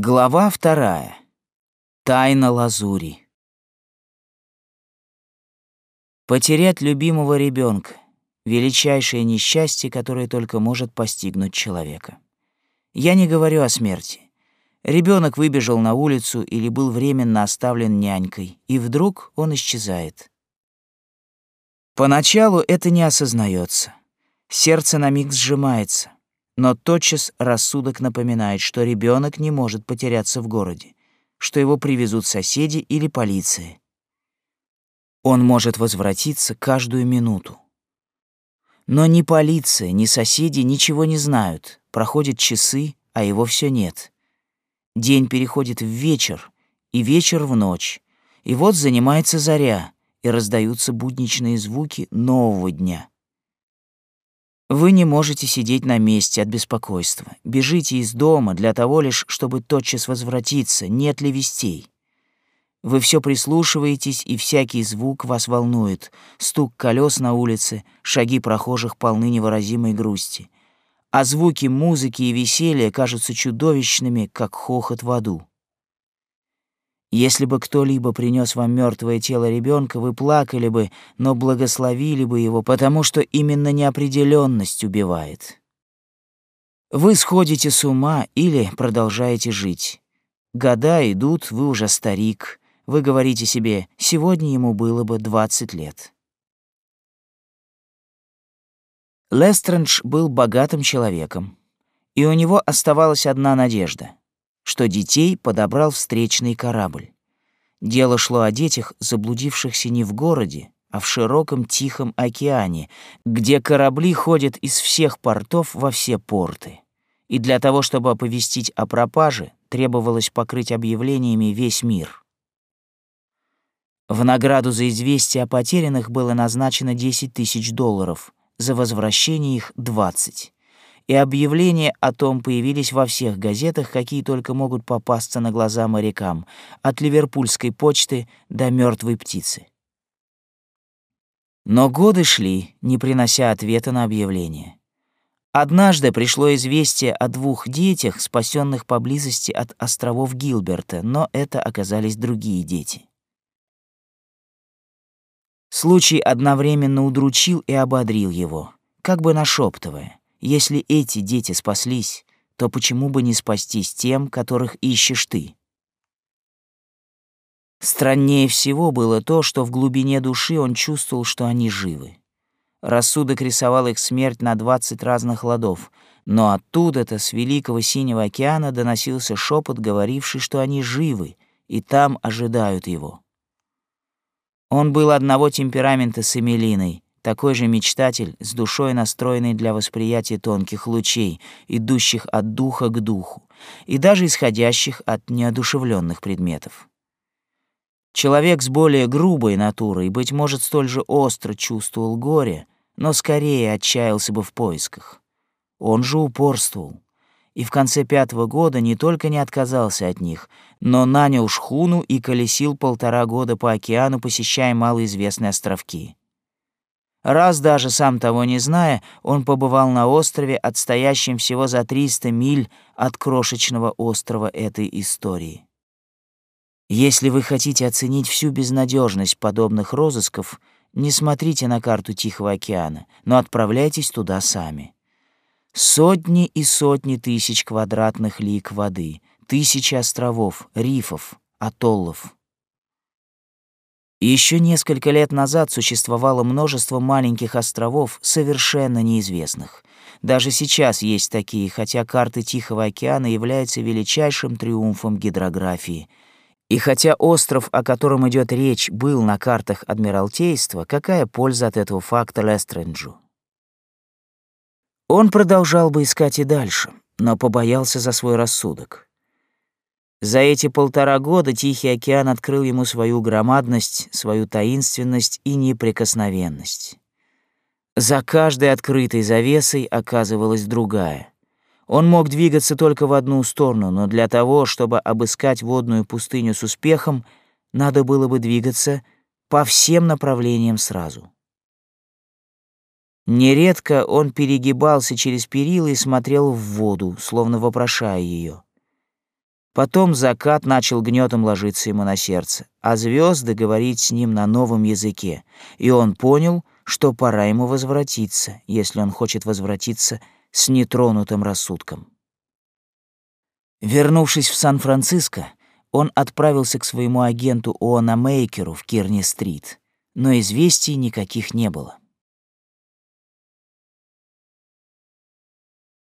Глава вторая. Тайна лазури. Потерять любимого ребенка — величайшее несчастье, которое только может постигнуть человека. Я не говорю о смерти. Ребенок выбежал на улицу или был временно оставлен нянькой, и вдруг он исчезает. Поначалу это не осознается. Сердце на миг сжимается. Но тотчас рассудок напоминает, что ребенок не может потеряться в городе, что его привезут соседи или полиция. Он может возвратиться каждую минуту. Но ни полиция, ни соседи ничего не знают. Проходят часы, а его все нет. День переходит в вечер, и вечер в ночь. И вот занимается заря, и раздаются будничные звуки нового дня. Вы не можете сидеть на месте от беспокойства. Бежите из дома для того лишь, чтобы тотчас возвратиться, нет ли вестей. Вы все прислушиваетесь, и всякий звук вас волнует. Стук колес на улице, шаги прохожих полны невыразимой грусти. А звуки музыки и веселья кажутся чудовищными, как хохот в аду. Если бы кто-либо принес вам мертвое тело ребенка, вы плакали бы, но благословили бы его, потому что именно неопределенность убивает. Вы сходите с ума или продолжаете жить. Года идут, вы уже старик. Вы говорите себе, сегодня ему было бы 20 лет. Лестрендж был богатым человеком, и у него оставалась одна надежда что детей подобрал встречный корабль. Дело шло о детях, заблудившихся не в городе, а в широком тихом океане, где корабли ходят из всех портов во все порты. И для того, чтобы оповестить о пропаже, требовалось покрыть объявлениями весь мир. В награду за известие о потерянных было назначено 10 тысяч долларов, за возвращение их — 20 и объявления о том появились во всех газетах, какие только могут попасться на глаза морякам, от ливерпульской почты до мертвой птицы. Но годы шли, не принося ответа на объявление. Однажды пришло известие о двух детях, спасенных поблизости от островов Гилберта, но это оказались другие дети. Случай одновременно удручил и ободрил его, как бы нашептывая. Если эти дети спаслись, то почему бы не спастись тем, которых ищешь ты? Страннее всего было то, что в глубине души он чувствовал, что они живы. Рассудок рисовал их смерть на двадцать разных ладов, но оттуда-то, с великого синего океана, доносился шепот, говоривший, что они живы, и там ожидают его. Он был одного темперамента с Эмилиной, такой же мечтатель, с душой настроенной для восприятия тонких лучей, идущих от духа к духу, и даже исходящих от неодушевленных предметов. Человек с более грубой натурой, быть может, столь же остро чувствовал горе, но скорее отчаялся бы в поисках. Он же упорствовал, и в конце пятого года не только не отказался от них, но нанял шхуну и колесил полтора года по океану, посещая малоизвестные островки. Раз даже сам того не зная, он побывал на острове, отстоящем всего за 300 миль от крошечного острова этой истории. Если вы хотите оценить всю безнадежность подобных розысков, не смотрите на карту Тихого океана, но отправляйтесь туда сами. Сотни и сотни тысяч квадратных лиг воды, тысячи островов, рифов, атоллов — еще несколько лет назад существовало множество маленьких островов, совершенно неизвестных. Даже сейчас есть такие, хотя карты Тихого океана являются величайшим триумфом гидрографии. И хотя остров, о котором идет речь, был на картах Адмиралтейства, какая польза от этого факта Лестренджу? Он продолжал бы искать и дальше, но побоялся за свой рассудок. За эти полтора года Тихий океан открыл ему свою громадность, свою таинственность и неприкосновенность. За каждой открытой завесой оказывалась другая. Он мог двигаться только в одну сторону, но для того, чтобы обыскать водную пустыню с успехом, надо было бы двигаться по всем направлениям сразу. Нередко он перегибался через перила и смотрел в воду, словно вопрошая ее. Потом закат начал гнетом ложиться ему на сердце, а звезды говорить с ним на новом языке, и он понял, что пора ему возвратиться, если он хочет возвратиться с нетронутым рассудком. Вернувшись в Сан-Франциско, он отправился к своему агенту Оона Мейкеру в Кирни-стрит, но известий никаких не было.